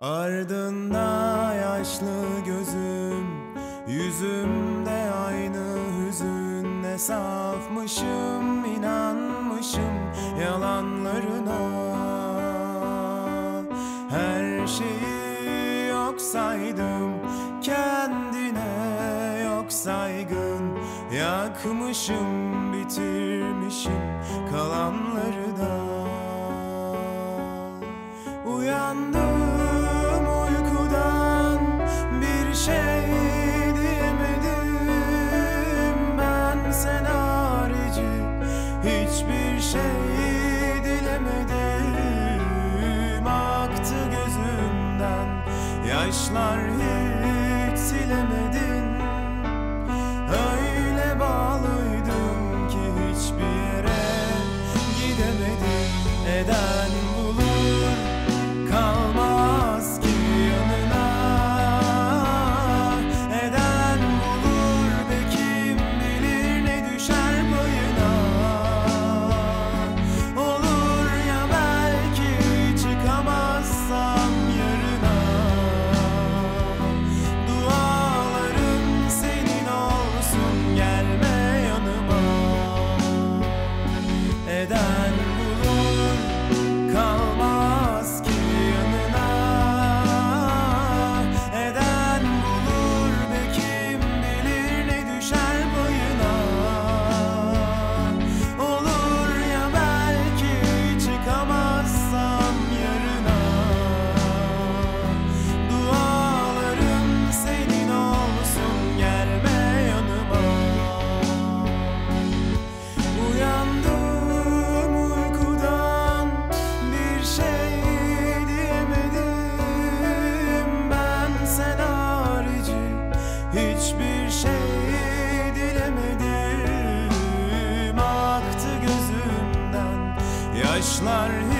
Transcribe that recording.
Ardında yaşlı gözüm Yüzümde aynı hüzün. Ne safmışım inanmışım Yalanlarına. Her şeyi yok saydım Kendine yok saygın. Yakmışım bitirmişim kalanları. Taşlar hiç silemedin. Öyle bağlıydım ki hiçbir yere gidemedim Eden taşlar